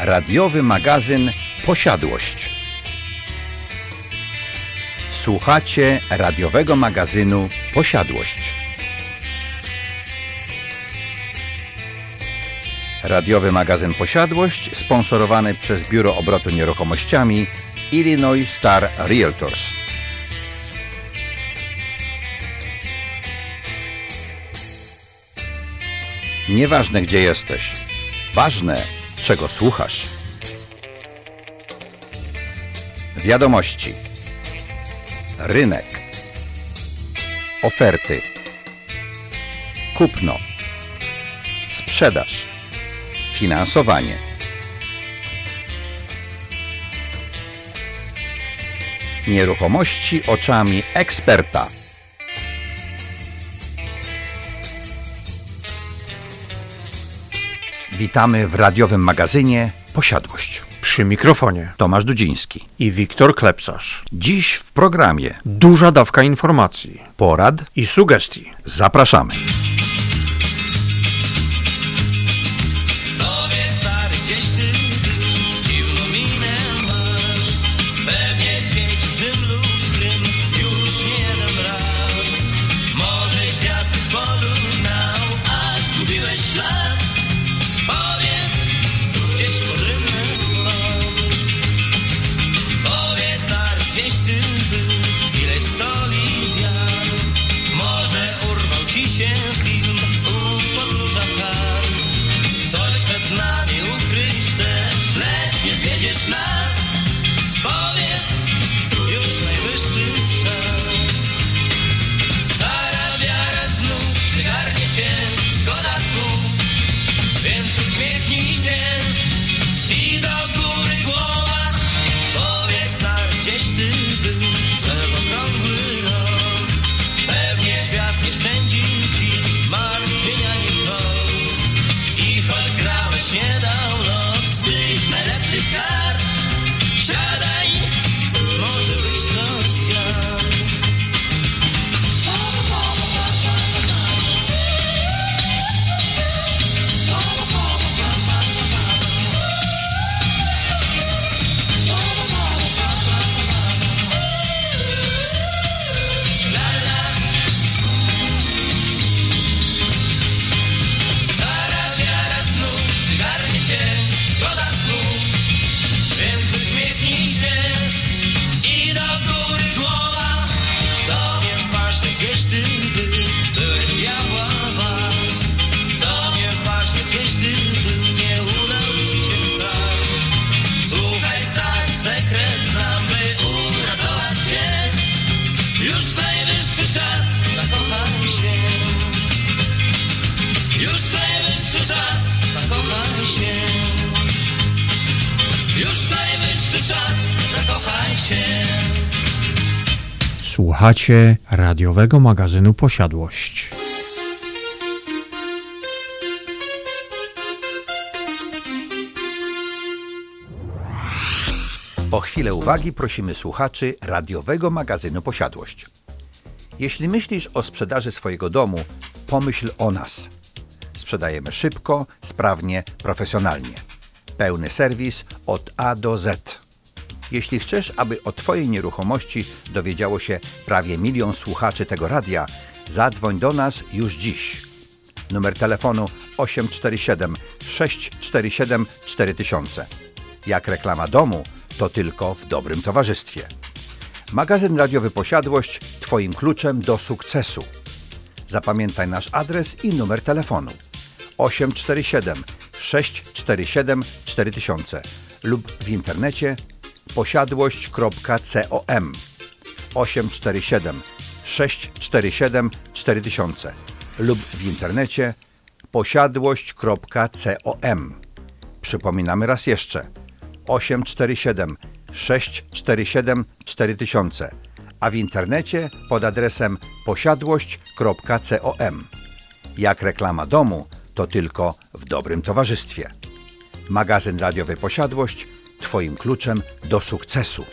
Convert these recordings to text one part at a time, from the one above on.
radiowy magazyn Posiadłość. Słuchacie radiowego magazynu Posiadłość. Radiowy magazyn Posiadłość sponsorowany przez Biuro Obrotu Nieruchomościami Illinois Star Realtors. Nieważne gdzie jesteś, ważne czego słuchasz. Wiadomości. Rynek. Oferty. Kupno. Sprzedaż. Finansowanie. Nieruchomości oczami eksperta. Witamy w radiowym magazynie Posiadłość. Przy mikrofonie Tomasz Dudziński. i Wiktor Klepsarz. Dziś w programie Duża dawka informacji porad i sugestii. zapraszamy. Słuchacie radiowego magazynu Posiadłość. O chwilę uwagi prosimy słuchaczy radiowego magazynu Posiadłość. Jeśli myślisz o sprzedaży swojego domu, pomyśl o nas. Sprzedajemy szybko, sprawnie, profesjonalnie. Pełny serwis od A do Z. Jeśli chcesz, aby o Twojej nieruchomości dowiedziało się prawie milion słuchaczy tego radia, zadzwoń do nas już dziś. Numer telefonu 847 647 4000. Jak reklama domu, to tylko w dobrym towarzystwie. Magazyn radiowy Posiadłość Twoim kluczem do sukcesu. Zapamiętaj nasz adres i numer telefonu 847 647 4000 lub w internecie posiadłość.com 847 647 4000 lub w internecie posiadłość.com Przypominamy raz jeszcze. 847 647 4000 a w internecie pod adresem posiadłość.com Jak reklama domu, to tylko w dobrym towarzystwie. Magazyn radiowy Posiadłość Twoim kluczem do sukcesu.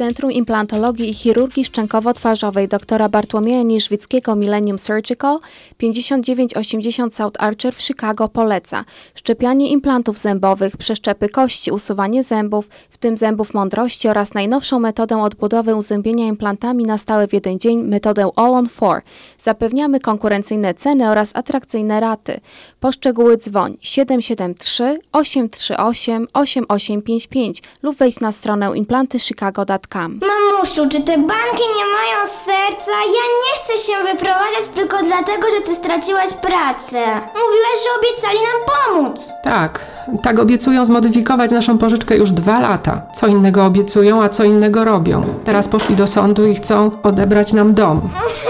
Centrum Implantologii i Chirurgii Szczękowo-Twarzowej dr Bartłomieja Nieżwickiego Millennium Surgical 5980 South Archer w Chicago poleca szczepianie implantów zębowych, przeszczepy kości, usuwanie zębów, w tym zębów mądrości oraz najnowszą metodę odbudowy uzębienia implantami na stałe w jeden dzień, metodę All on 4. Zapewniamy konkurencyjne ceny oraz atrakcyjne raty. Po szczegóły dzwoń 773 838 8855 lub wejdź na stronę implantychicago.com. Mamusiu, czy te banki nie mają serca? Ja nie chcę się wyprowadzać tylko dlatego, że ty straciłaś pracę. Mówiłaś, że obiecali nam pomóc. Tak, tak obiecują zmodyfikować naszą pożyczkę już dwa lata. Co innego obiecują, a co innego robią. Teraz poszli do sądu i chcą odebrać nam dom.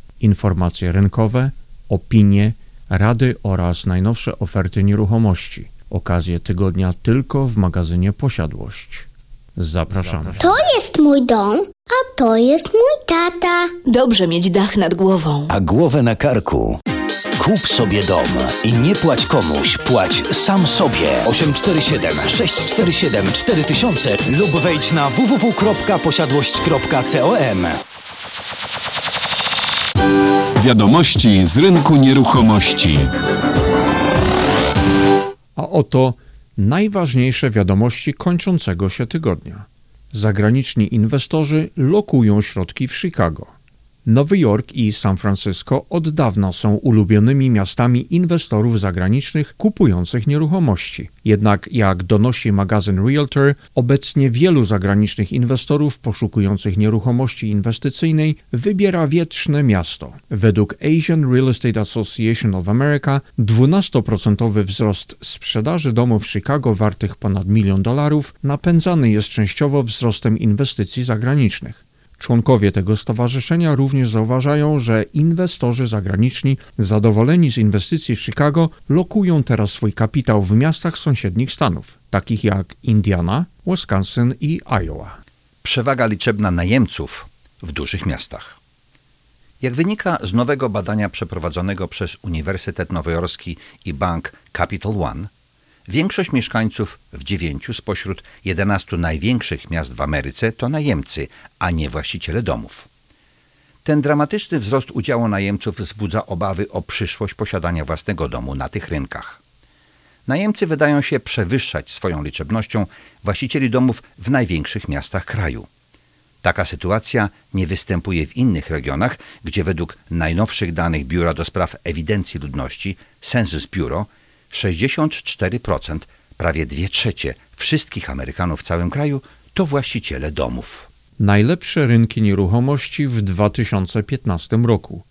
Informacje rynkowe, opinie, rady oraz najnowsze oferty nieruchomości. Okazje tygodnia tylko w magazynie Posiadłość. Zapraszamy. To jest mój dom, a to jest mój tata. Dobrze mieć dach nad głową. a głowę na karku. Kup sobie dom i nie płać komuś, płać sam sobie. 847 647 4000 lub wejdź na www.posiadłość.com. Wiadomości z rynku nieruchomości. A oto najważniejsze wiadomości kończącego się tygodnia. Zagraniczni inwestorzy lokują środki w Chicago. Nowy Jork i San Francisco od dawna są ulubionymi miastami inwestorów zagranicznych kupujących nieruchomości. Jednak, jak donosi magazyn Realtor, obecnie wielu zagranicznych inwestorów poszukujących nieruchomości inwestycyjnej wybiera wietrzne miasto. Według Asian Real Estate Association of America 12% wzrost sprzedaży domów w Chicago wartych ponad milion dolarów napędzany jest częściowo wzrostem inwestycji zagranicznych. Członkowie tego stowarzyszenia również zauważają, że inwestorzy zagraniczni zadowoleni z inwestycji w Chicago lokują teraz swój kapitał w miastach sąsiednich stanów, takich jak Indiana, Wisconsin i Iowa. Przewaga liczebna najemców w dużych miastach. Jak wynika z nowego badania przeprowadzonego przez Uniwersytet Nowojorski i bank Capital One, większość mieszkańców w dziewięciu spośród 11 największych miast w Ameryce to najemcy, a nie właściciele domów. Ten dramatyczny wzrost udziału najemców wzbudza obawy o przyszłość posiadania własnego domu na tych rynkach. Najemcy wydają się przewyższać swoją liczebnością właścicieli domów w największych miastach kraju. Taka sytuacja nie występuje w innych regionach, gdzie według najnowszych danych Biura do Spraw Ewidencji Ludności Census Bureau 64%, prawie 2 trzecie wszystkich Amerykanów w całym kraju to właściciele domów. Najlepsze rynki nieruchomości w 2015 roku.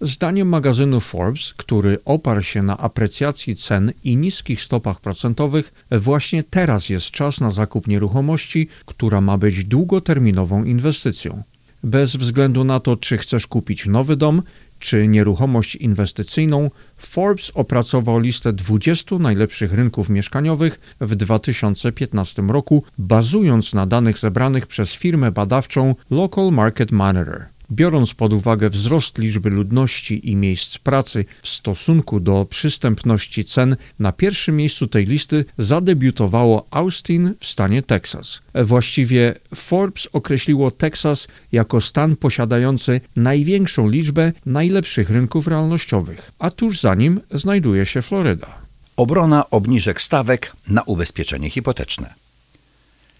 Zdaniem magazynu Forbes, który oparł się na aprecjacji cen i niskich stopach procentowych, właśnie teraz jest czas na zakup nieruchomości, która ma być długoterminową inwestycją. Bez względu na to, czy chcesz kupić nowy dom, czy nieruchomość inwestycyjną, Forbes opracował listę 20 najlepszych rynków mieszkaniowych w 2015 roku, bazując na danych zebranych przez firmę badawczą Local Market Monitor. Biorąc pod uwagę wzrost liczby ludności i miejsc pracy w stosunku do przystępności cen, na pierwszym miejscu tej listy zadebiutowało Austin w stanie Teksas. Właściwie Forbes określiło Teksas jako stan posiadający największą liczbę najlepszych rynków realnościowych, a tuż za nim znajduje się Floryda. Obrona obniżek stawek na ubezpieczenie hipoteczne.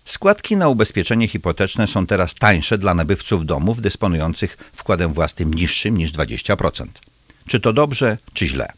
Składki na ubezpieczenie hipoteczne są teraz tańsze dla nabywców domów dysponujących wkładem własnym niższym niż 20%. Czy to dobrze, czy źle?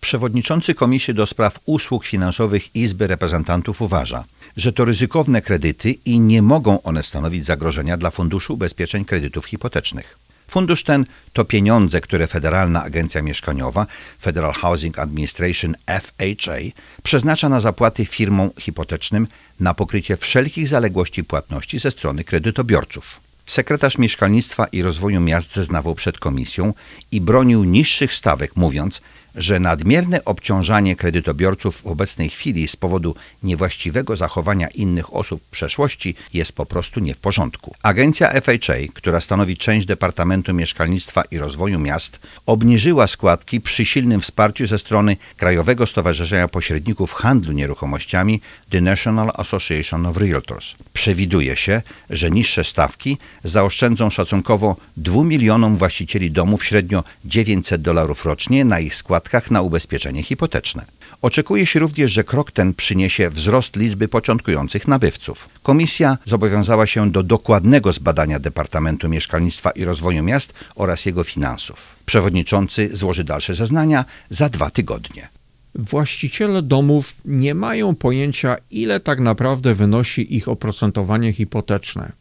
Przewodniczący Komisji do Spraw Usług Finansowych Izby Reprezentantów uważa, że to ryzykowne kredyty i nie mogą one stanowić zagrożenia dla Funduszu Ubezpieczeń Kredytów Hipotecznych. Fundusz ten to pieniądze, które Federalna Agencja Mieszkaniowa Federal Housing Administration FHA przeznacza na zapłaty firmom hipotecznym na pokrycie wszelkich zaległości płatności ze strony kredytobiorców. Sekretarz Mieszkalnictwa i Rozwoju Miast zeznawał przed komisją i bronił niższych stawek, mówiąc, że nadmierne obciążanie kredytobiorców w obecnej chwili z powodu niewłaściwego zachowania innych osób w przeszłości jest po prostu nie w porządku. Agencja FHA, która stanowi część Departamentu Mieszkalnictwa i Rozwoju Miast, obniżyła składki przy silnym wsparciu ze strony Krajowego Stowarzyszenia Pośredników Handlu Nieruchomościami The National Association of Realtors. Przewiduje się, że niższe stawki zaoszczędzą szacunkowo 2 milionom właścicieli domów średnio 900 dolarów rocznie na ich składkach na ubezpieczenie hipoteczne. Oczekuje się również, że krok ten przyniesie wzrost liczby początkujących nabywców. Komisja zobowiązała się do dokładnego zbadania Departamentu Mieszkalnictwa i Rozwoju Miast oraz jego finansów. Przewodniczący złoży dalsze zeznania za dwa tygodnie. Właściciele domów nie mają pojęcia, ile tak naprawdę wynosi ich oprocentowanie hipoteczne.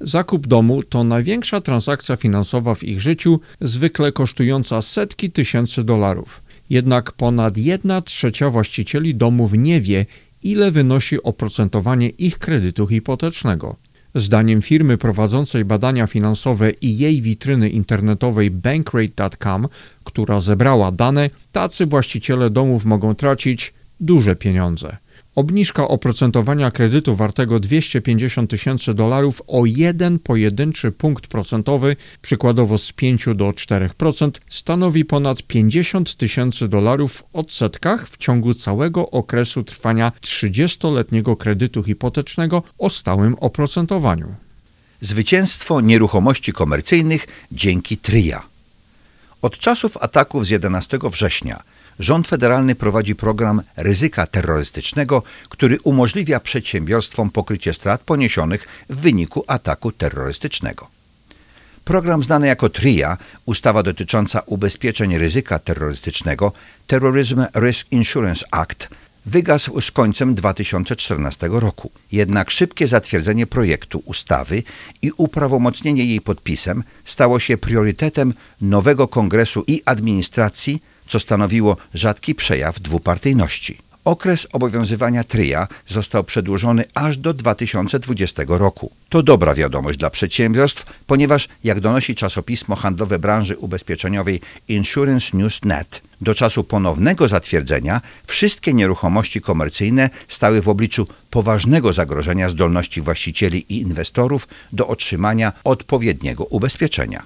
Zakup domu to największa transakcja finansowa w ich życiu, zwykle kosztująca setki tysięcy dolarów. Jednak ponad 1 trzecia właścicieli domów nie wie, ile wynosi oprocentowanie ich kredytu hipotecznego. Zdaniem firmy prowadzącej badania finansowe i jej witryny internetowej bankrate.com, która zebrała dane, tacy właściciele domów mogą tracić duże pieniądze. Obniżka oprocentowania kredytu wartego 250 tysięcy dolarów o jeden pojedynczy punkt procentowy, przykładowo z 5 do 4%, stanowi ponad 50 tysięcy dolarów w odsetkach w ciągu całego okresu trwania 30-letniego kredytu hipotecznego o stałym oprocentowaniu. Zwycięstwo nieruchomości komercyjnych dzięki TRIA. Od czasów ataków z 11 września rząd federalny prowadzi program ryzyka terrorystycznego, który umożliwia przedsiębiorstwom pokrycie strat poniesionych w wyniku ataku terrorystycznego. Program znany jako TRIA, ustawa dotycząca ubezpieczeń ryzyka terrorystycznego, Terrorism Risk Insurance Act, wygasł z końcem 2014 roku. Jednak szybkie zatwierdzenie projektu ustawy i uprawomocnienie jej podpisem stało się priorytetem nowego kongresu i administracji, co stanowiło rzadki przejaw dwupartyjności. Okres obowiązywania TRIA został przedłużony aż do 2020 roku. To dobra wiadomość dla przedsiębiorstw, ponieważ, jak donosi czasopismo handlowe branży ubezpieczeniowej Insurance News Net, do czasu ponownego zatwierdzenia wszystkie nieruchomości komercyjne stały w obliczu poważnego zagrożenia zdolności właścicieli i inwestorów do otrzymania odpowiedniego ubezpieczenia.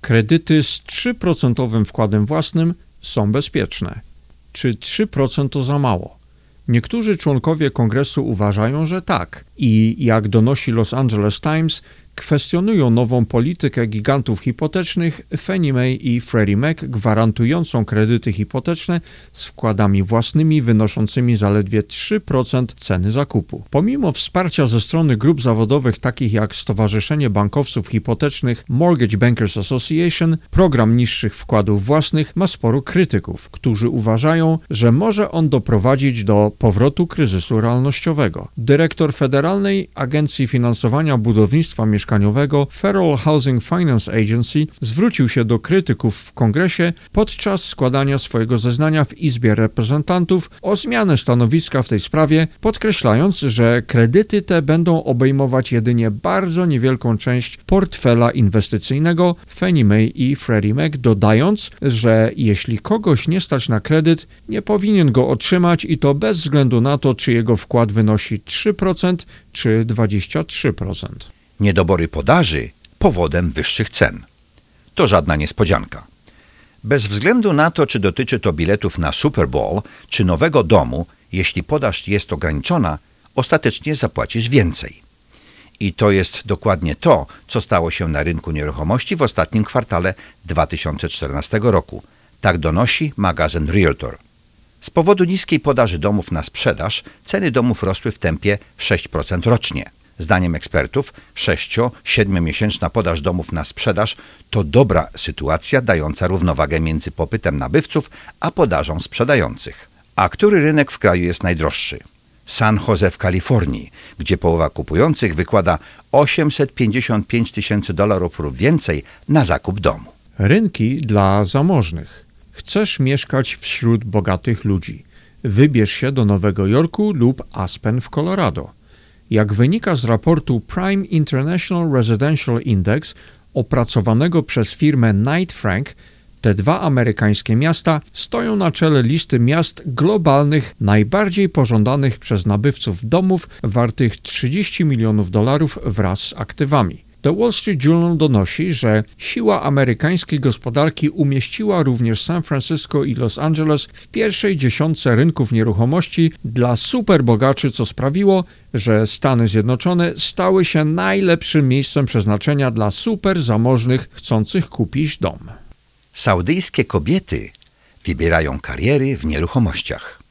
Kredyty z 3% wkładem własnym są bezpieczne. Czy 3% to za mało? Niektórzy członkowie kongresu uważają, że tak i jak donosi Los Angeles Times, kwestionują nową politykę gigantów hipotecznych Fannie Mae i Freddie Mac gwarantującą kredyty hipoteczne z wkładami własnymi wynoszącymi zaledwie 3% ceny zakupu. Pomimo wsparcia ze strony grup zawodowych takich jak Stowarzyszenie Bankowców Hipotecznych Mortgage Bankers Association, program niższych wkładów własnych ma sporo krytyków, którzy uważają, że może on doprowadzić do powrotu kryzysu realnościowego. Dyrektor Federalnej Agencji Finansowania Budownictwa Mieszkaniowego mieszkaniowego Federal Housing Finance Agency zwrócił się do krytyków w kongresie podczas składania swojego zeznania w Izbie Reprezentantów o zmianę stanowiska w tej sprawie, podkreślając, że kredyty te będą obejmować jedynie bardzo niewielką część portfela inwestycyjnego Fannie Mae i Freddie Mac, dodając, że jeśli kogoś nie stać na kredyt, nie powinien go otrzymać i to bez względu na to, czy jego wkład wynosi 3% czy 23%. Niedobory podaży powodem wyższych cen. to żadna niespodzianka. Bez względu na to, czy dotyczy to biletów na Super Bowl, czy nowego domu, jeśli podaż jest ograniczona, ostatecznie zapłacisz więcej. I to jest dokładnie to, co stało się na rynku nieruchomości w ostatnim kwartale 2014 roku. Tak donosi magazyn Realtor. Z powodu niskiej podaży domów na sprzedaż, ceny domów rosły w tempie 6% rocznie. Zdaniem ekspertów, 6-7 miesięczna podaż domów na sprzedaż to dobra sytuacja dająca równowagę między popytem nabywców a podażą sprzedających. A który rynek w kraju jest najdroższy? San Jose w Kalifornii, gdzie połowa kupujących wykłada 855 tysięcy dolarów lub więcej na zakup domu. Rynki dla zamożnych. Chcesz mieszkać wśród bogatych ludzi. Wybierz się do Nowego Jorku lub Aspen w Colorado. Jak wynika z raportu Prime International Residential Index opracowanego przez firmę Knight Frank, te dwa amerykańskie miasta stoją na czele listy miast globalnych najbardziej pożądanych przez nabywców domów wartych 30 milionów dolarów wraz z aktywami. The Wall Street Journal donosi, że siła amerykańskiej gospodarki umieściła również San Francisco i Los Angeles w pierwszej dziesiątce rynków nieruchomości dla superbogaczy, co sprawiło, że Stany Zjednoczone stały się najlepszym miejscem przeznaczenia dla super zamożnych chcących kupić dom. Saudyjskie kobiety wybierają kariery w nieruchomościach.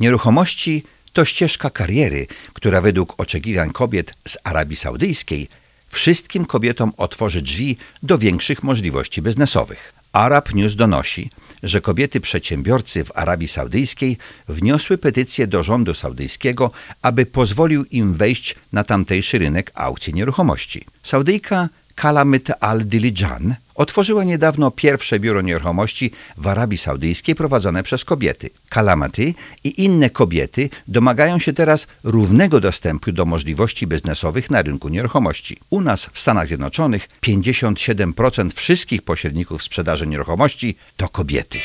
Nieruchomości to ścieżka kariery, która według oczekiwań kobiet z Arabii Saudyjskiej wszystkim kobietom otworzy drzwi do większych możliwości biznesowych. Arab News donosi, że kobiety przedsiębiorcy w Arabii Saudyjskiej wniosły petycję do rządu saudyjskiego, aby pozwolił im wejść na tamtejszy rynek aukcji nieruchomości. Saudyjka Kalamet al-Dilijan otworzyła niedawno pierwsze biuro nieruchomości w Arabii Saudyjskiej prowadzone przez kobiety. Kalamaty i inne kobiety domagają się teraz równego dostępu do możliwości biznesowych na rynku nieruchomości. U nas w Stanach Zjednoczonych 57% wszystkich pośredników sprzedaży nieruchomości to kobiety.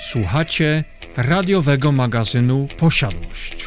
Słuchacie radiowego magazynu Posiadłość.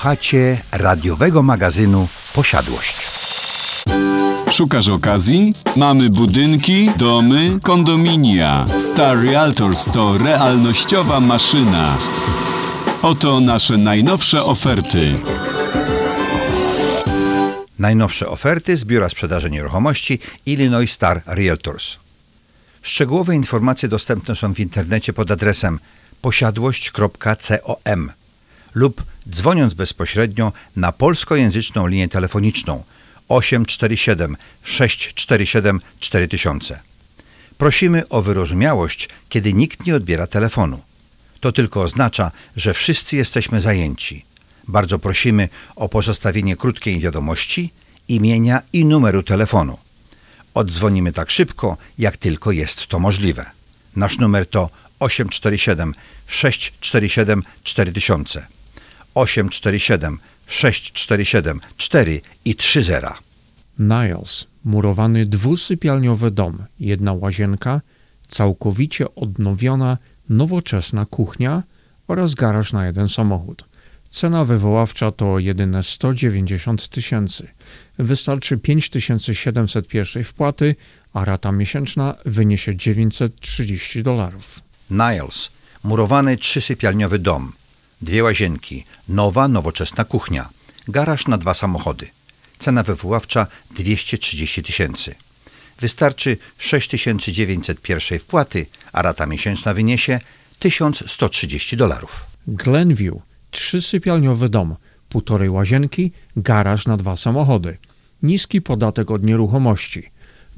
Słuchacie radiowego magazynu Posiadłość. Szukasz okazji? Mamy budynki, domy, kondominia. Star Realtors to realnościowa maszyna. Oto nasze najnowsze oferty. Najnowsze oferty z Biura Sprzedaży Nieruchomości Illinois Star Realtors. Szczegółowe informacje dostępne są w internecie pod adresem posiadłość.com lub dzwoniąc bezpośrednio na polskojęzyczną linię telefoniczną 847 647 4000. Prosimy o wyrozumiałość, kiedy nikt nie odbiera telefonu. To tylko oznacza, że wszyscy jesteśmy zajęci. Bardzo prosimy o pozostawienie krótkiej wiadomości, imienia i numeru telefonu. Oddzwonimy tak szybko, jak tylko jest to możliwe. Nasz numer to 847 647 4000. 847 647 4 i 30. Niles, murowany dwusypialniowy dom, jedna łazienka, całkowicie odnowiona, nowoczesna kuchnia oraz garaż na jeden samochód. Cena wywoławcza to jedyne 190 tysięcy. Wystarczy 5700 pierwszej wpłaty, a rata miesięczna wyniesie 930 dolarów. Niles, murowany trzysypialniowy dom, dwie łazienki, nowa, nowoczesna kuchnia, garaż na dwa samochody. Cena wywoławcza 230 tysięcy. Wystarczy 6900 pierwszej wpłaty, a rata miesięczna wyniesie 1130 dolarów. Glenview, trzysypialniowy dom, półtorej łazienki, garaż na dwa samochody. Niski podatek od nieruchomości.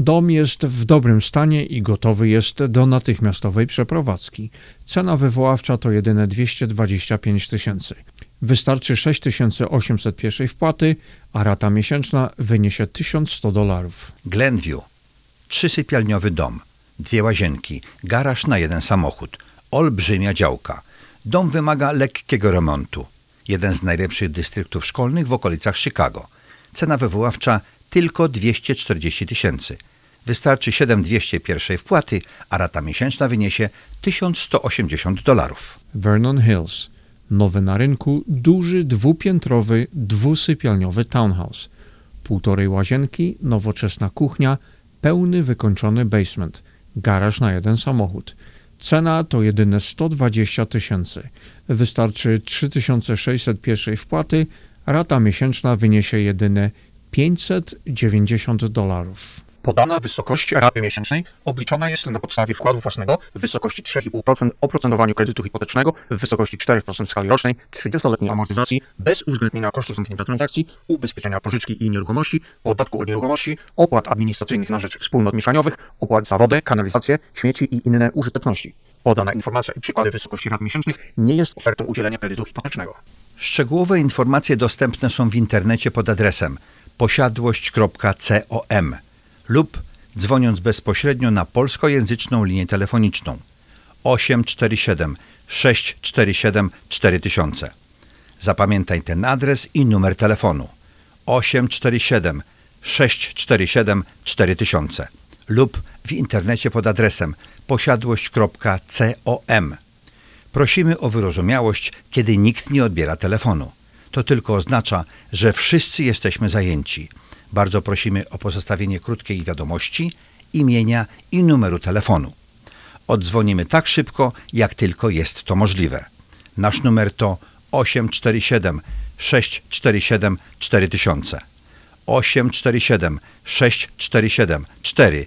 Dom jest w dobrym stanie i gotowy jest do natychmiastowej przeprowadzki. Cena wywoławcza to jedyne 225 tysięcy. Wystarczy 6800 pierwszej wpłaty, a rata miesięczna wyniesie 1100 dolarów. Glenview, trzysypialniowy dom, dwie łazienki, garaż na jeden samochód, olbrzymia działka. Dom wymaga lekkiego remontu. Jeden z najlepszych dystryktów szkolnych w okolicach Chicago. Cena wywoławcza tylko 240 tysięcy. Wystarczy 7200 pierwszej wpłaty, a rata miesięczna wyniesie 1180 dolarów. Vernon Hills, nowy na rynku, duży, dwupiętrowy, dwusypialniowy townhouse. Półtorej łazienki, nowoczesna kuchnia, pełny wykończony basement, garaż na jeden samochód. Cena to jedyne 120 tysięcy. Wystarczy 3600 pierwszej wpłaty, rata miesięczna wyniesie jedyne 590 dolarów. Podana wysokość raty miesięcznej obliczona jest na podstawie wkładu własnego w wysokości 3,5% oprocentowaniu kredytu hipotecznego w wysokości 4% w skali rocznej, 30-letniej amortyzacji bez uwzględnienia kosztów zamknięcia transakcji, ubezpieczenia pożyczki i nieruchomości, podatku od nieruchomości, opłat administracyjnych na rzecz wspólnot mieszaniowych, opłat za wodę, kanalizację, śmieci i inne użyteczności. Podana informacja i przykłady wysokości rat miesięcznych nie jest ofertą udzielenia kredytu hipotecznego. Szczegółowe informacje dostępne są w internecie pod adresem posiadłość.com lub dzwoniąc bezpośrednio na polskojęzyczną linię telefoniczną 847 647 4000. Zapamiętaj ten adres i numer telefonu 847 647 4000 lub w internecie pod adresem posiadłość.com. Prosimy o wyrozumiałość, kiedy nikt nie odbiera telefonu. To tylko oznacza, że wszyscy jesteśmy zajęci. Bardzo prosimy o pozostawienie krótkiej wiadomości, imienia i numeru telefonu. Oddzwonimy tak szybko, jak tylko jest to możliwe. Nasz numer to 847 647 4000. 847 647 4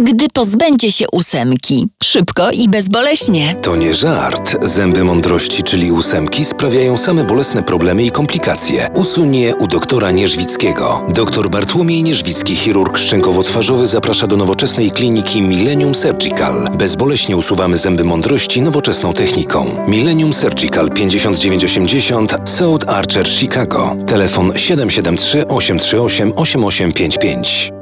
gdy pozbędzie się ósemki. Szybko i bezboleśnie. To nie żart. Zęby mądrości, czyli ósemki, sprawiają same bolesne problemy i komplikacje. Usuń je u doktora Nierzwickiego. Doktor Bartłomiej Nierzwicki, chirurg szczękowo-twarzowy, zaprasza do nowoczesnej kliniki Millennium Surgical. Bezboleśnie usuwamy zęby mądrości nowoczesną techniką. Millennium Surgical 5980 South Archer, Chicago. Telefon 773 838 8855.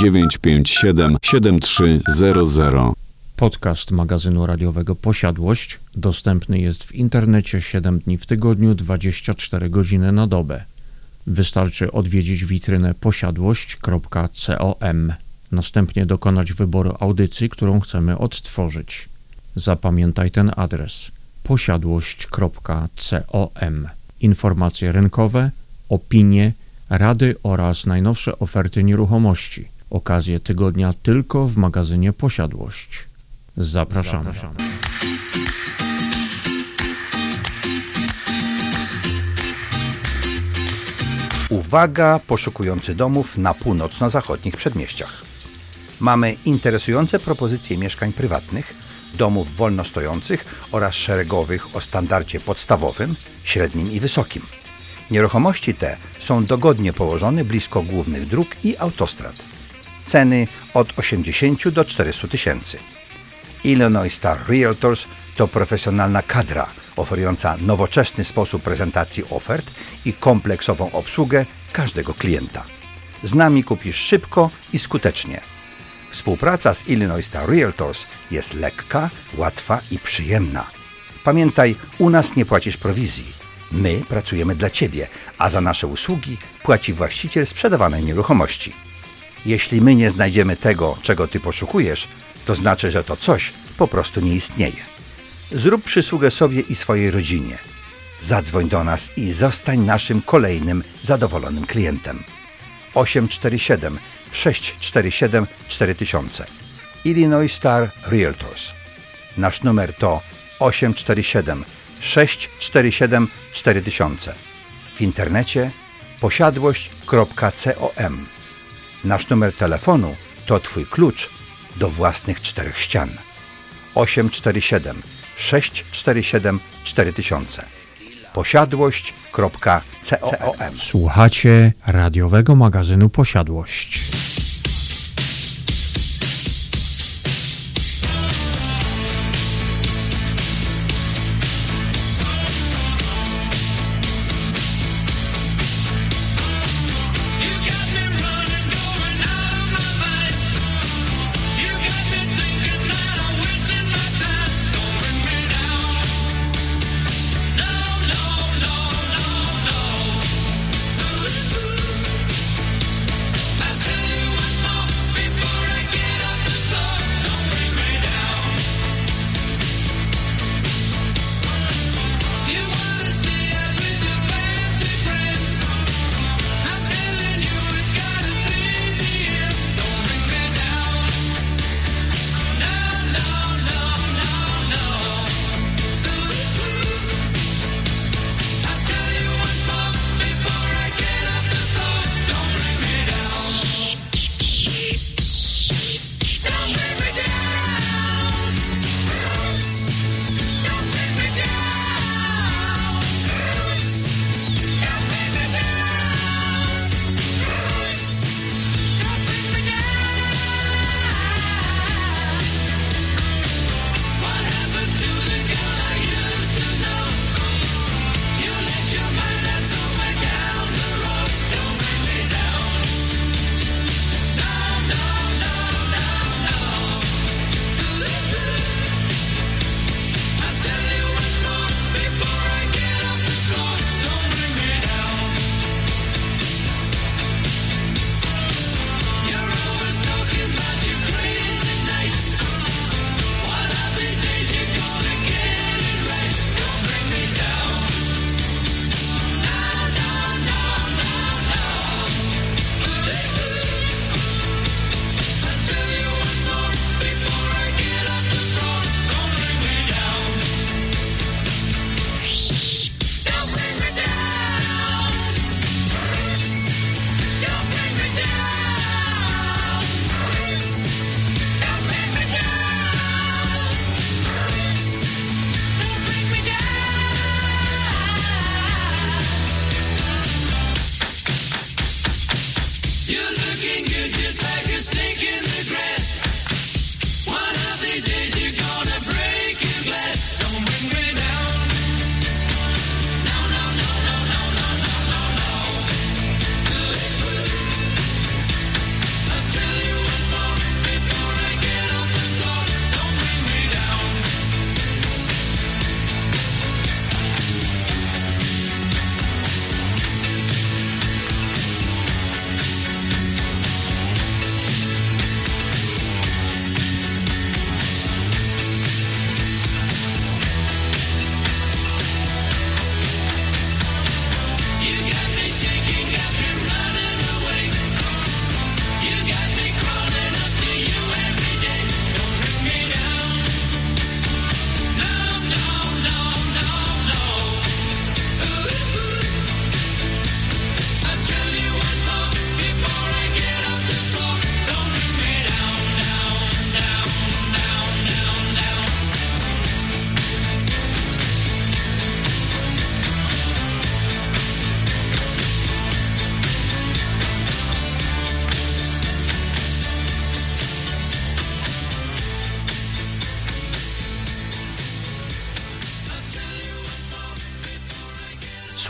957 7300 Podcast magazynu radiowego Posiadłość dostępny jest w internecie 7 dni w tygodniu, 24 godziny na dobę. Wystarczy odwiedzić witrynę posiadłość.com, następnie dokonać wyboru audycji, którą chcemy odtworzyć. Zapamiętaj ten adres posiadłość.com. Informacje rynkowe, opinie, rady oraz najnowsze oferty nieruchomości. Okazje tygodnia tylko w magazynie Posiadłość. Zapraszamy. Uwaga, poszukujący domów na północno-zachodnich przedmieściach. Mamy interesujące propozycje mieszkań prywatnych, domów wolnostojących oraz szeregowych o standardzie podstawowym, średnim i wysokim. Nieruchomości te są dogodnie położone blisko głównych dróg i autostrad. Ceny od 80 do 400 tysięcy. Illinois Star Realtors to profesjonalna kadra oferująca nowoczesny sposób prezentacji ofert i kompleksową obsługę każdego klienta. Z nami kupisz szybko i skutecznie. Współpraca z Illinois Star Realtors jest lekka, łatwa i przyjemna. Pamiętaj, u nas nie płacisz prowizji. My pracujemy dla Ciebie, a za nasze usługi płaci właściciel sprzedawanej nieruchomości. Jeśli my nie znajdziemy tego, czego Ty poszukujesz, to znaczy, że to coś po prostu nie istnieje. Zrób przysługę sobie i swojej rodzinie. Zadzwoń do nas i zostań naszym kolejnym zadowolonym klientem. 847 647 4000 Illinois Star Realtors. Nasz numer to 847 647 4000. W internecie posiadłość.com. Nasz numer telefonu to Twój klucz do własnych czterech ścian. 847 647 4000 posiadłość.com Słuchacie radiowego magazynu Posiadłość.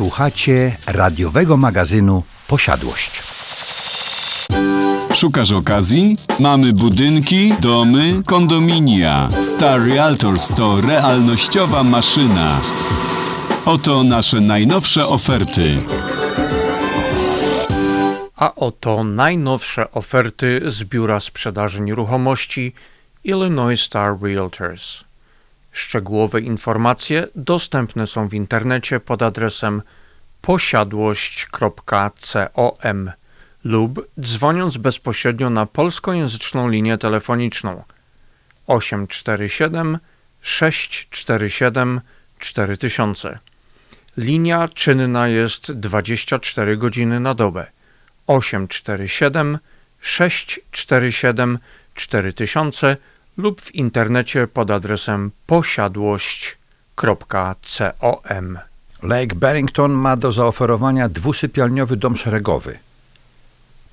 Słuchacie radiowego magazynu Posiadłość. Szukasz okazji? Mamy budynki, domy, kondominia. Star Realtors to realnościowa maszyna. Oto nasze najnowsze oferty. A oto najnowsze oferty z Biura Sprzedaży Nieruchomości Illinois Star Realtors. Szczegółowe informacje dostępne są w internecie pod adresem posiadłość.com lub dzwoniąc bezpośrednio na polskojęzyczną linię telefoniczną 847 647 4000. Linia czynna jest 24 godziny na dobę. 847 647 4000 lub w internecie pod adresem posiadłość.com. Lake Barrington ma do zaoferowania dwusypialniowy dom szeregowy.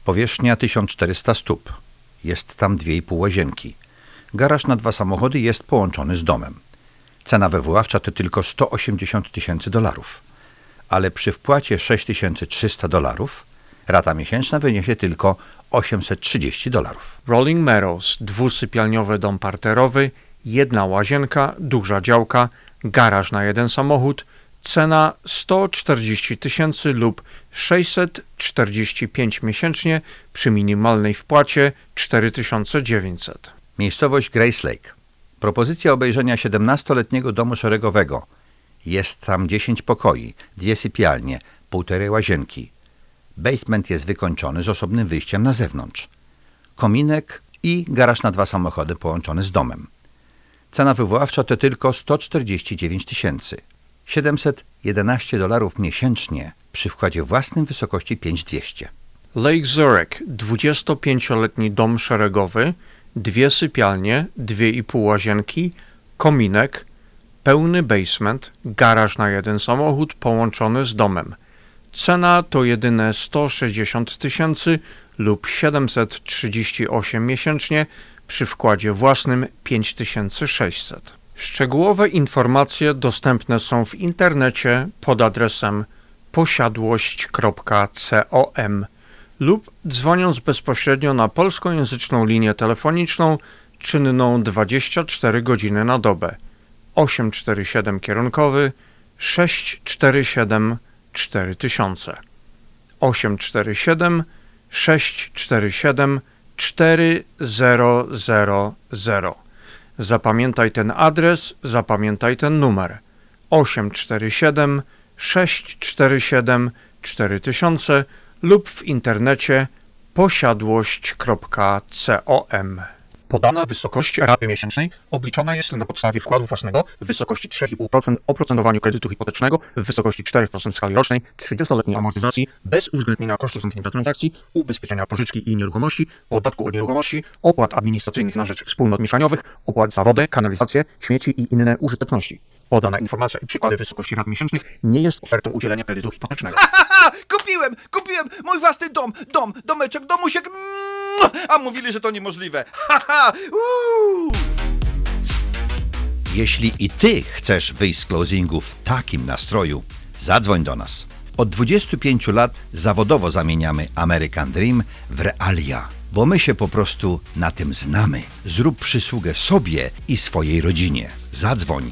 Powierzchnia 1400 stóp. Jest tam 2,5 łazienki. Garaż na dwa samochody jest połączony z domem. Cena wywoławcza to tylko 180 tysięcy dolarów. Ale przy wpłacie 6300 dolarów rata miesięczna wyniesie tylko 830 dolarów. Rolling Meadows, dwusypialniowy dom parterowy, jedna łazienka, duża działka, garaż na jeden samochód, cena 140 tysięcy lub 645 miesięcznie przy minimalnej wpłacie 4900. Miejscowość Grace Lake. Propozycja obejrzenia 17-letniego domu szeregowego. Jest tam 10 pokoi, dwie sypialnie, półtorej łazienki. Basement jest wykończony z osobnym wyjściem na zewnątrz. Kominek i garaż na dwa samochody połączony z domem. Cena wywoławcza to tylko 149 tysięcy. 711 dolarów miesięcznie przy wkładzie własnym wysokości 5200. Lake Zurich, 25-letni dom szeregowy, dwie sypialnie, dwie i pół łazienki, kominek, pełny basement, garaż na jeden samochód połączony z domem. Cena to jedyne 160 tysięcy lub 738 miesięcznie przy wkładzie własnym 5600. Szczegółowe informacje dostępne są w internecie pod adresem posiadłość.com lub dzwoniąc bezpośrednio na polskojęzyczną linię telefoniczną czynną 24 godziny na dobę 847 kierunkowy 647 4000 847 647 4000 Zapamiętaj ten adres, zapamiętaj ten numer. 847 647 4000 lub w internecie posiadłość.com. Podana wysokość raty miesięcznej obliczona jest na podstawie wkładu własnego w wysokości 3,5% oprocentowaniu kredytu hipotecznego w wysokości 4% w skali rocznej, 30-letniej amortyzacji bez uwzględnienia kosztów zamknięcia transakcji, ubezpieczenia pożyczki i nieruchomości, podatku od nieruchomości, opłat administracyjnych na rzecz wspólnot mieszaniowych, opłat za wodę, kanalizację, śmieci i inne użyteczności. Podana informacja i przykłady wysokości rat miesięcznych nie jest ofertą udzielenia kredytu hipotecznego. Kupiłem, kupiłem mój własny dom, dom, domeczek, domusiek. Mua! A mówili, że to niemożliwe. Haha, uuu. Jeśli i ty chcesz wyjść z closingu w takim nastroju, zadzwoń do nas. Od 25 lat zawodowo zamieniamy American Dream w realia, bo my się po prostu na tym znamy. Zrób przysługę sobie i swojej rodzinie. Zadzwoń,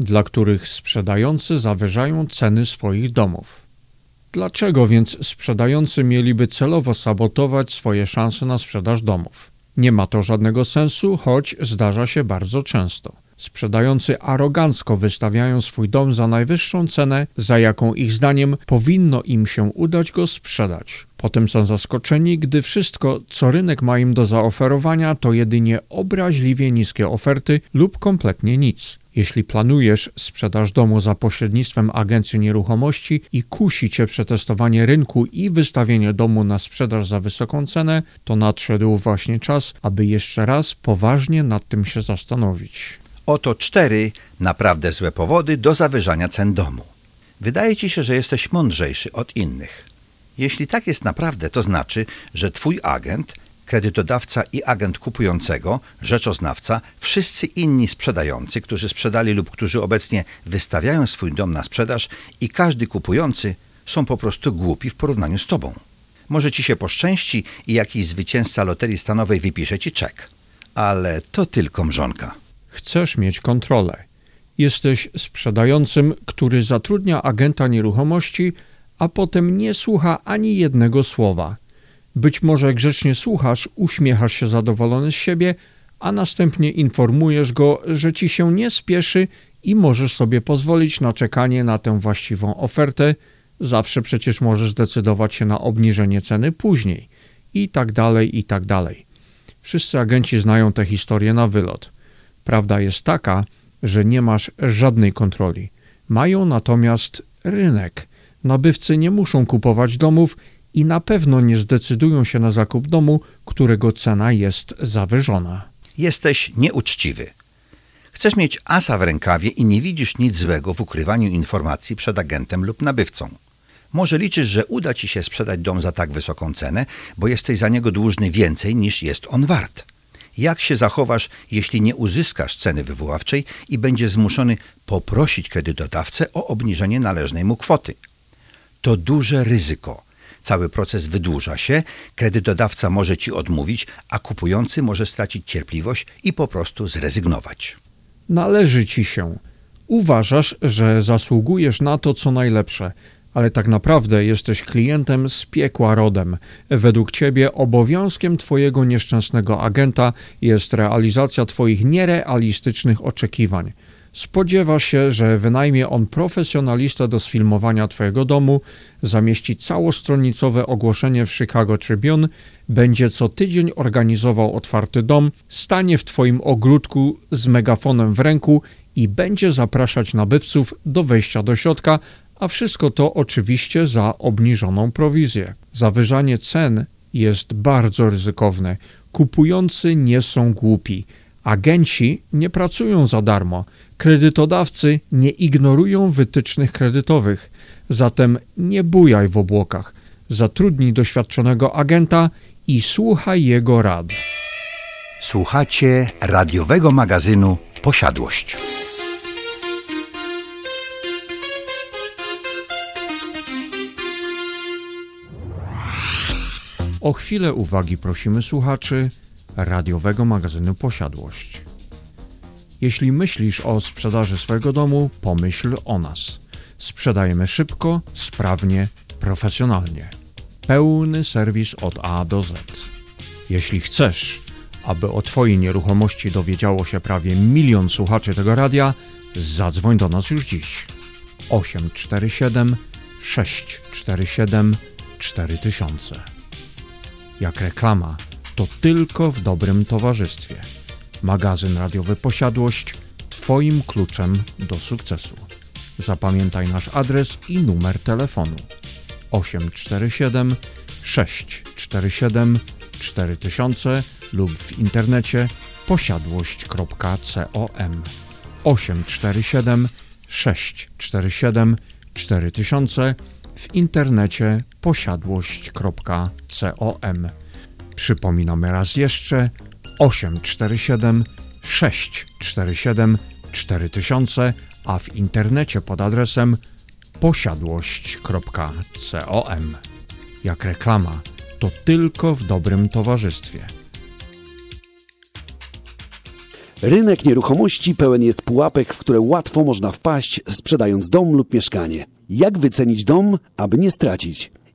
dla których sprzedający zawyżają ceny swoich domów. Dlaczego więc sprzedający mieliby celowo sabotować swoje szanse na sprzedaż domów? Nie ma to żadnego sensu, choć zdarza się bardzo często. Sprzedający arogancko wystawiają swój dom za najwyższą cenę, za jaką ich zdaniem powinno im się udać go sprzedać. Potem są zaskoczeni, gdy wszystko, co rynek ma im do zaoferowania, to jedynie obraźliwie niskie oferty lub kompletnie nic. Jeśli planujesz sprzedaż domu za pośrednictwem agencji nieruchomości i kusi cię przetestowanie rynku i wystawienie domu na sprzedaż za wysoką cenę, to nadszedł właśnie czas, aby jeszcze raz poważnie nad tym się zastanowić. Oto cztery naprawdę złe powody do zawyżania cen domu. Wydaje ci się, że jesteś mądrzejszy od innych. Jeśli tak jest naprawdę, to znaczy, że twój agent, kredytodawca i agent kupującego, rzeczoznawca, wszyscy inni sprzedający, którzy sprzedali lub którzy obecnie wystawiają swój dom na sprzedaż i każdy kupujący są po prostu głupi w porównaniu z tobą. Może ci się poszczęści i jakiś zwycięzca loterii stanowej wypisze ci czek. Ale to tylko mrzonka. Chcesz mieć kontrolę. Jesteś sprzedającym, który zatrudnia agenta nieruchomości, a potem nie słucha ani jednego słowa. Być może grzecznie słuchasz, uśmiechasz się zadowolony z siebie, a następnie informujesz go, że ci się nie spieszy i możesz sobie pozwolić na czekanie na tę właściwą ofertę. Zawsze przecież możesz zdecydować się na obniżenie ceny później. I tak dalej, i tak dalej. Wszyscy agenci znają tę historię na wylot. Prawda jest taka, że nie masz żadnej kontroli. Mają natomiast rynek. Nabywcy nie muszą kupować domów i na pewno nie zdecydują się na zakup domu, którego cena jest zawyżona. Jesteś nieuczciwy. Chcesz mieć asa w rękawie i nie widzisz nic złego w ukrywaniu informacji przed agentem lub nabywcą. Może liczysz, że uda ci się sprzedać dom za tak wysoką cenę, bo jesteś za niego dłużny więcej niż jest on wart. Jak się zachowasz, jeśli nie uzyskasz ceny wywoławczej i będziesz zmuszony poprosić kredytodawcę o obniżenie należnej mu kwoty? To duże ryzyko. Cały proces wydłuża się, kredytodawca może ci odmówić, a kupujący może stracić cierpliwość i po prostu zrezygnować. Należy ci się. Uważasz, że zasługujesz na to, co najlepsze, ale tak naprawdę jesteś klientem z piekła rodem. Według ciebie obowiązkiem twojego nieszczęsnego agenta jest realizacja twoich nierealistycznych oczekiwań. Spodziewa się, że wynajmie on profesjonalistę do sfilmowania twojego domu, zamieści całostronicowe ogłoszenie w Chicago Tribune, będzie co tydzień organizował otwarty dom, stanie w twoim ogródku z megafonem w ręku i będzie zapraszać nabywców do wejścia do środka, a wszystko to oczywiście za obniżoną prowizję. Zawyżanie cen jest bardzo ryzykowne. Kupujący nie są głupi. Agenci nie pracują za darmo. Kredytodawcy nie ignorują wytycznych kredytowych. Zatem nie bujaj w obłokach. Zatrudnij doświadczonego agenta i słuchaj jego rad. Słuchacie radiowego magazynu Posiadłość. O chwilę uwagi prosimy słuchaczy radiowego magazynu Posiadłość. Jeśli myślisz o sprzedaży swojego domu, pomyśl o nas. Sprzedajemy szybko, sprawnie, profesjonalnie. Pełny serwis od A do Z. Jeśli chcesz, aby o Twojej nieruchomości dowiedziało się prawie milion słuchaczy tego radia, zadzwoń do nas już dziś. 847 647 4000 jak reklama, to tylko w dobrym towarzystwie. Magazyn radiowy Posiadłość Twoim kluczem do sukcesu. Zapamiętaj nasz adres i numer telefonu 847 647 4000 lub w internecie posiadłość.com 847 647 4000 w internecie posiadłość.com. Przypominamy raz jeszcze 847 647 4000, a w internecie pod adresem posiadłość.com. Jak reklama, to tylko w dobrym towarzystwie. Rynek nieruchomości pełen jest pułapek, w które łatwo można wpaść, sprzedając dom lub mieszkanie. Jak wycenić dom, aby nie stracić?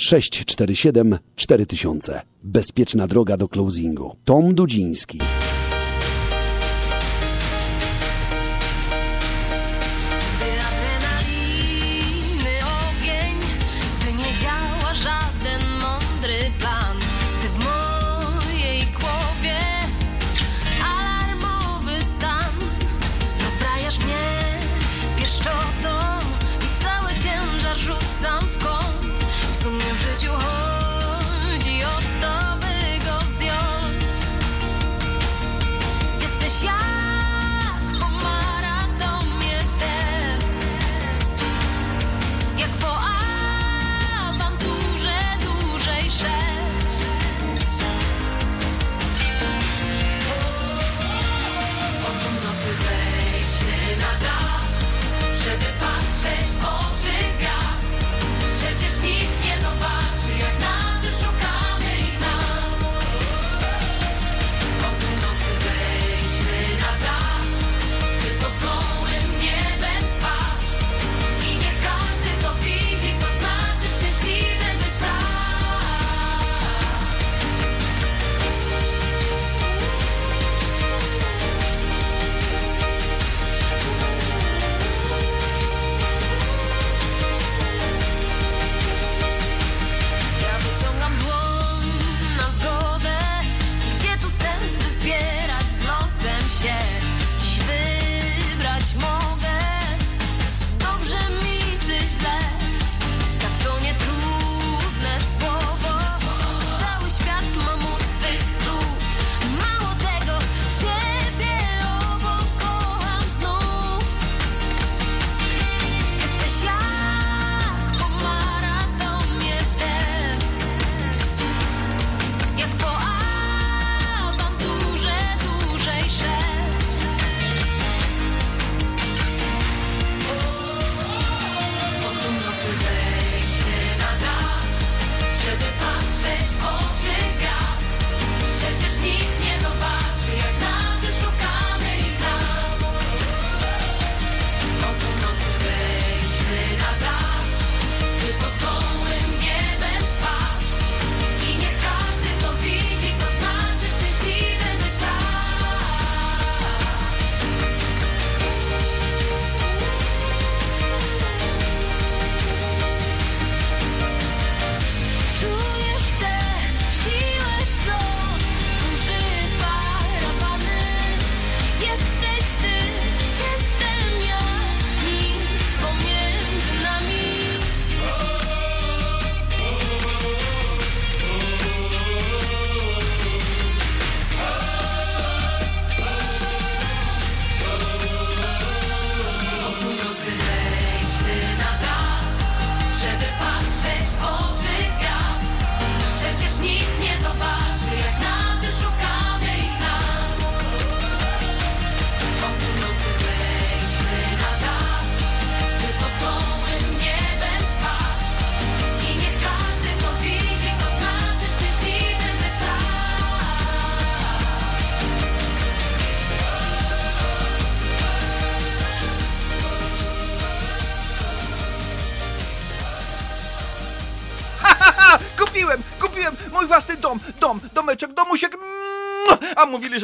647 4000. Bezpieczna droga do closingu. Tom Dudziński.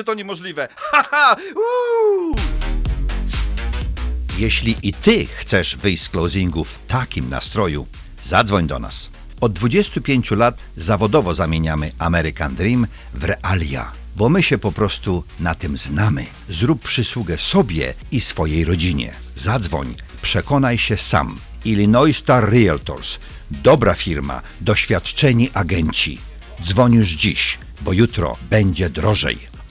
to niemożliwe. Haha! Jeśli i ty chcesz wyjść z closingu w takim nastroju, zadzwoń do nas. Od 25 lat zawodowo zamieniamy American Dream w realia, bo my się po prostu na tym znamy. Zrób przysługę sobie i swojej rodzinie. Zadzwoń, przekonaj się sam. Illinois Star Realtors. Dobra firma, doświadczeni agenci. Dzwonisz dziś, bo jutro będzie drożej.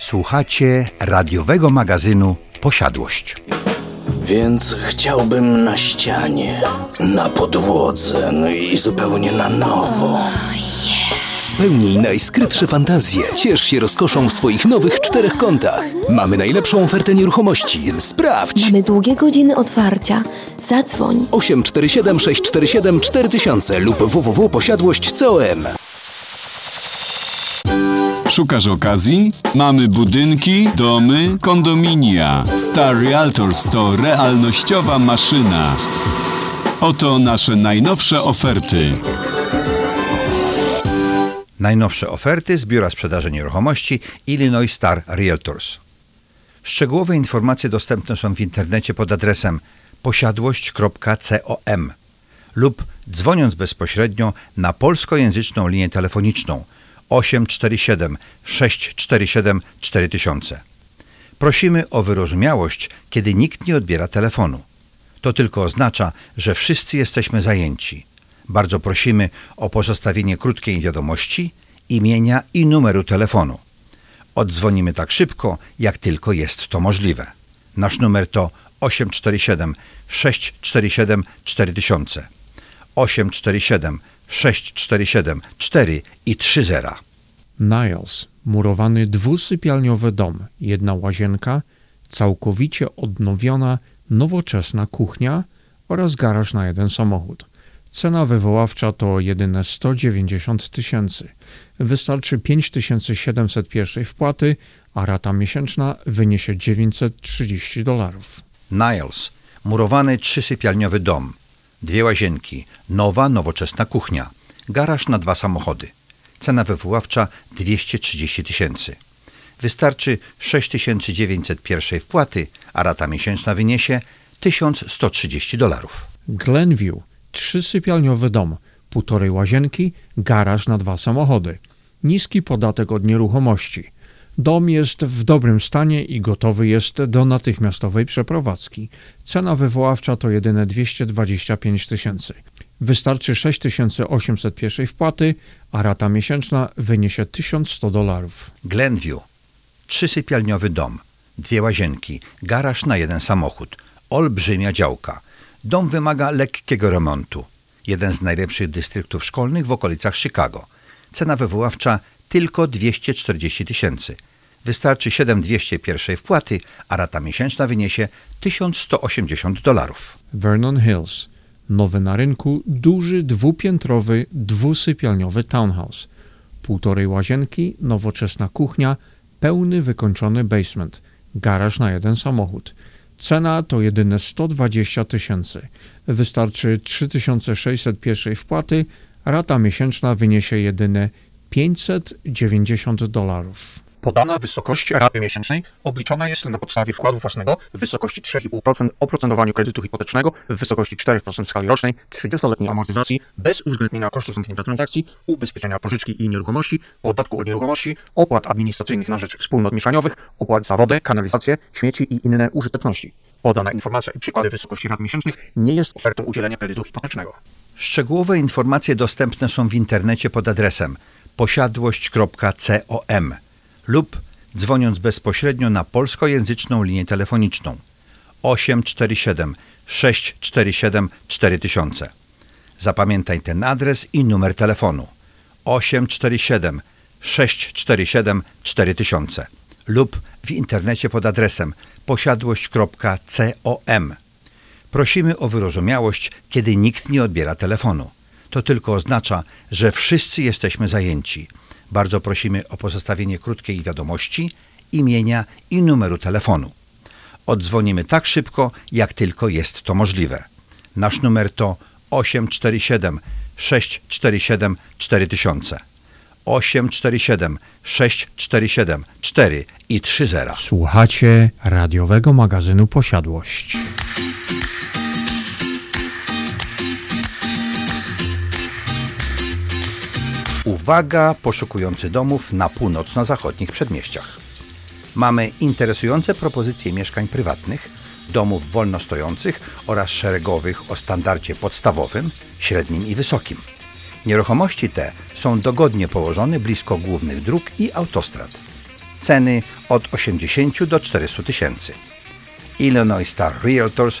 Słuchacie radiowego magazynu Posiadłość. Więc chciałbym na ścianie, na podłodze, no i zupełnie na nowo. Spełnij najskrytsze fantazje. Ciesz się rozkoszą w swoich nowych czterech kątach. Mamy najlepszą ofertę nieruchomości. Sprawdź! Mamy długie godziny otwarcia. Zadzwoń. 847 647 4000 lub www.posiadłość.com Szukasz okazji? Mamy budynki, domy, kondominia. Star Realtors to realnościowa maszyna. Oto nasze najnowsze oferty. Najnowsze oferty z Biura Sprzedaży Nieruchomości Illinois Star Realtors. Szczegółowe informacje dostępne są w internecie pod adresem posiadłość.com lub dzwoniąc bezpośrednio na polskojęzyczną linię telefoniczną 847 647 4000. Prosimy o wyrozumiałość, kiedy nikt nie odbiera telefonu. To tylko oznacza, że wszyscy jesteśmy zajęci. Bardzo prosimy o pozostawienie krótkiej wiadomości, imienia i numeru telefonu. Oddzwonimy tak szybko, jak tylko jest to możliwe. Nasz numer to 847 647 4000. 847 647 4 i 30. Niles, murowany dwusypialniowy dom, jedna łazienka, całkowicie odnowiona, nowoczesna kuchnia oraz garaż na jeden samochód. Cena wywoławcza to jedyne 190 tysięcy. Wystarczy 5700 pierwszej wpłaty, a rata miesięczna wyniesie 930 dolarów. Niles, murowany trzysypialniowy dom, dwie łazienki, nowa, nowoczesna kuchnia, garaż na dwa samochody. Cena wywoławcza 230 tysięcy. Wystarczy 6900 pierwszej wpłaty, a rata miesięczna wyniesie 1130 dolarów. Glenview, trzysypialniowy dom, półtorej łazienki, garaż na dwa samochody. Niski podatek od nieruchomości. Dom jest w dobrym stanie i gotowy jest do natychmiastowej przeprowadzki. Cena wywoławcza to jedyne 225 tysięcy. Wystarczy 6800 pierwszej wpłaty, a rata miesięczna wyniesie 1100 dolarów. Glenview, trzysypialniowy dom, dwie łazienki, garaż na jeden samochód, olbrzymia działka. Dom wymaga lekkiego remontu. Jeden z najlepszych dystryktów szkolnych w okolicach Chicago. Cena wywoławcza tylko 240 tysięcy. Wystarczy 7200 pierwszej wpłaty, a rata miesięczna wyniesie 1180 dolarów. Vernon Hills, nowy na rynku, duży, dwupiętrowy, dwusypialniowy townhouse. Półtorej łazienki, nowoczesna kuchnia, pełny wykończony basement, garaż na jeden samochód. Cena to jedyne 120 tysięcy. Wystarczy 3600 pierwszej wpłaty, rata miesięczna wyniesie jedyne 590 dolarów. Podana wysokość raty miesięcznej obliczona jest na podstawie wkładu własnego w wysokości 3,5% oprocentowania kredytu hipotecznego w wysokości 4% w skali rocznej, 30-letniej amortyzacji bez uwzględnienia kosztów zamknięcia transakcji, ubezpieczenia pożyczki i nieruchomości, podatku od nieruchomości, opłat administracyjnych na rzecz wspólnot mieszaniowych, opłat za wodę, kanalizację, śmieci i inne użyteczności. Podana informacja i przykłady wysokości rat miesięcznych nie jest ofertą udzielenia kredytu hipotecznego. Szczegółowe informacje dostępne są w internecie pod adresem posiadłość.com lub dzwoniąc bezpośrednio na polskojęzyczną linię telefoniczną 847 647 4000. Zapamiętaj ten adres i numer telefonu 847 647 4000 lub w internecie pod adresem posiadłość.com. Prosimy o wyrozumiałość, kiedy nikt nie odbiera telefonu. To tylko oznacza, że wszyscy jesteśmy zajęci. Bardzo prosimy o pozostawienie krótkiej wiadomości, imienia i numeru telefonu. Oddzwonimy tak szybko, jak tylko jest to możliwe. Nasz numer to 847 647 4000. 847 647 4 i 30. Słuchacie radiowego magazynu Posiadłość. Uwaga poszukujący domów na północno-zachodnich przedmieściach. Mamy interesujące propozycje mieszkań prywatnych, domów wolnostojących oraz szeregowych o standardzie podstawowym, średnim i wysokim. Nieruchomości te są dogodnie położone blisko głównych dróg i autostrad. Ceny od 80 do 400 tysięcy. Illinois Star Realtors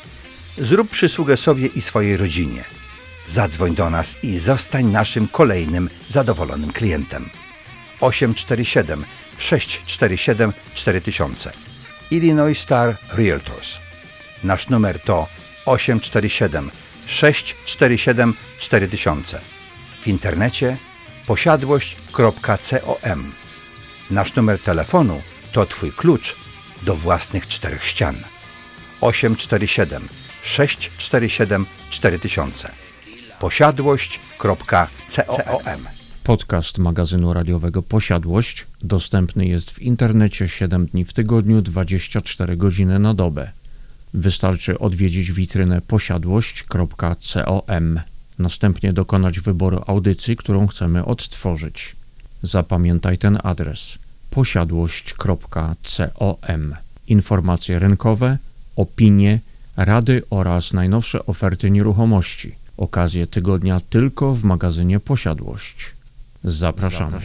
Zrób przysługę sobie i swojej rodzinie. Zadzwoń do nas i zostań naszym kolejnym zadowolonym klientem. 847 647 4000 Illinois Star Realtors. Nasz numer to 847 647 4000. W internecie posiadłość.com. Nasz numer telefonu to Twój klucz do własnych czterech ścian. 847 647 4000 posiadłość.com Podcast magazynu radiowego Posiadłość dostępny jest w internecie 7 dni w tygodniu, 24 godziny na dobę. Wystarczy odwiedzić witrynę posiadłość.com. Następnie dokonać wyboru audycji, którą chcemy odtworzyć. Zapamiętaj ten adres posiadłość.com. Informacje rynkowe, opinie, rady oraz najnowsze oferty nieruchomości. Okazje tygodnia tylko w magazynie Posiadłość. Zapraszamy.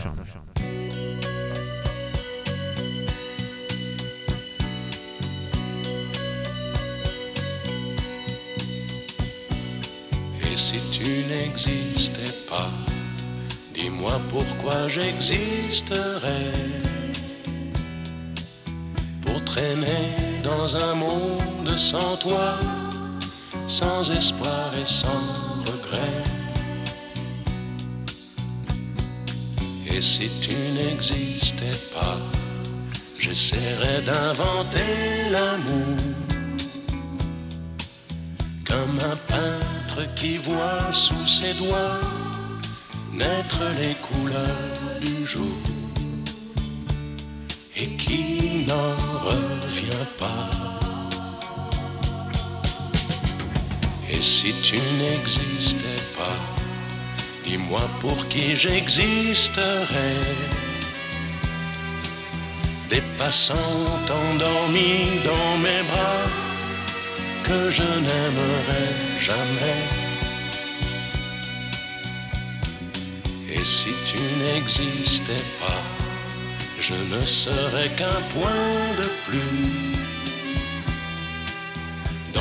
Tu n'existais pas, dis-moi pourquoi j'existerais. Dans un monde sans toi, sans espoir et sans regret. Et si tu n'existais pas, j'essaierais d'inventer l'amour. Comme un peintre qui voit sous ses doigts naître les couleurs du jour et qui n'en Et si tu n'existais pas, dis-moi pour qui j'existerais. Des passants endormis dans mes bras que je n'aimerais jamais. Et si tu n'existais pas, je ne serais qu'un point de plus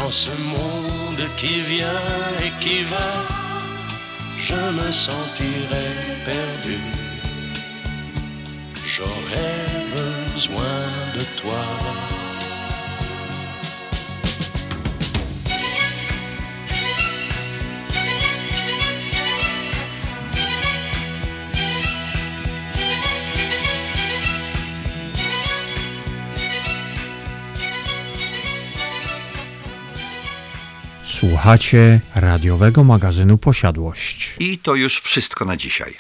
dans ce monde qui vient et qui va. Je me sentirais perdu. J'aurais besoin de toi. Słuchacie radiowego magazynu Posiadłość. I to już wszystko na dzisiaj.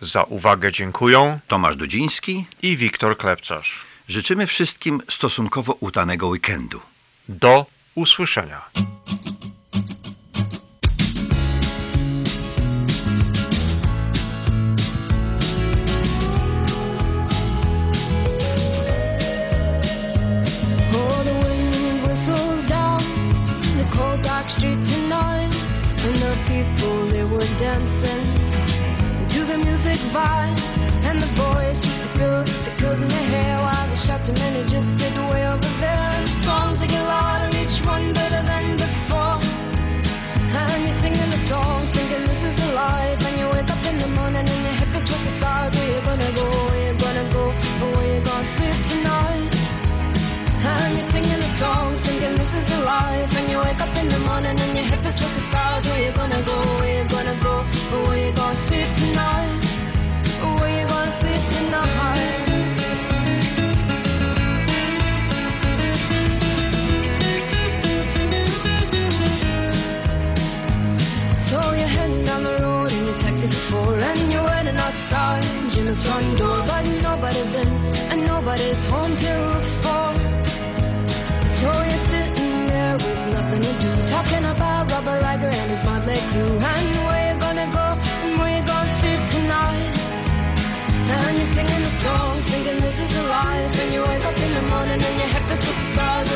Za uwagę dziękuję Tomasz Dudziński i Wiktor Klepcarz. Życzymy wszystkim stosunkowo udanego weekendu. Do usłyszenia. Jim's front door, but nobody's in, and nobody's home till four. So you're sitting there with nothing to do, talking about Robert Riker and his leg crew, and where you gonna go, and where you gonna sleep tonight. And you're singing the song, thinking this is a life, and you wake up in the morning and your head feels the size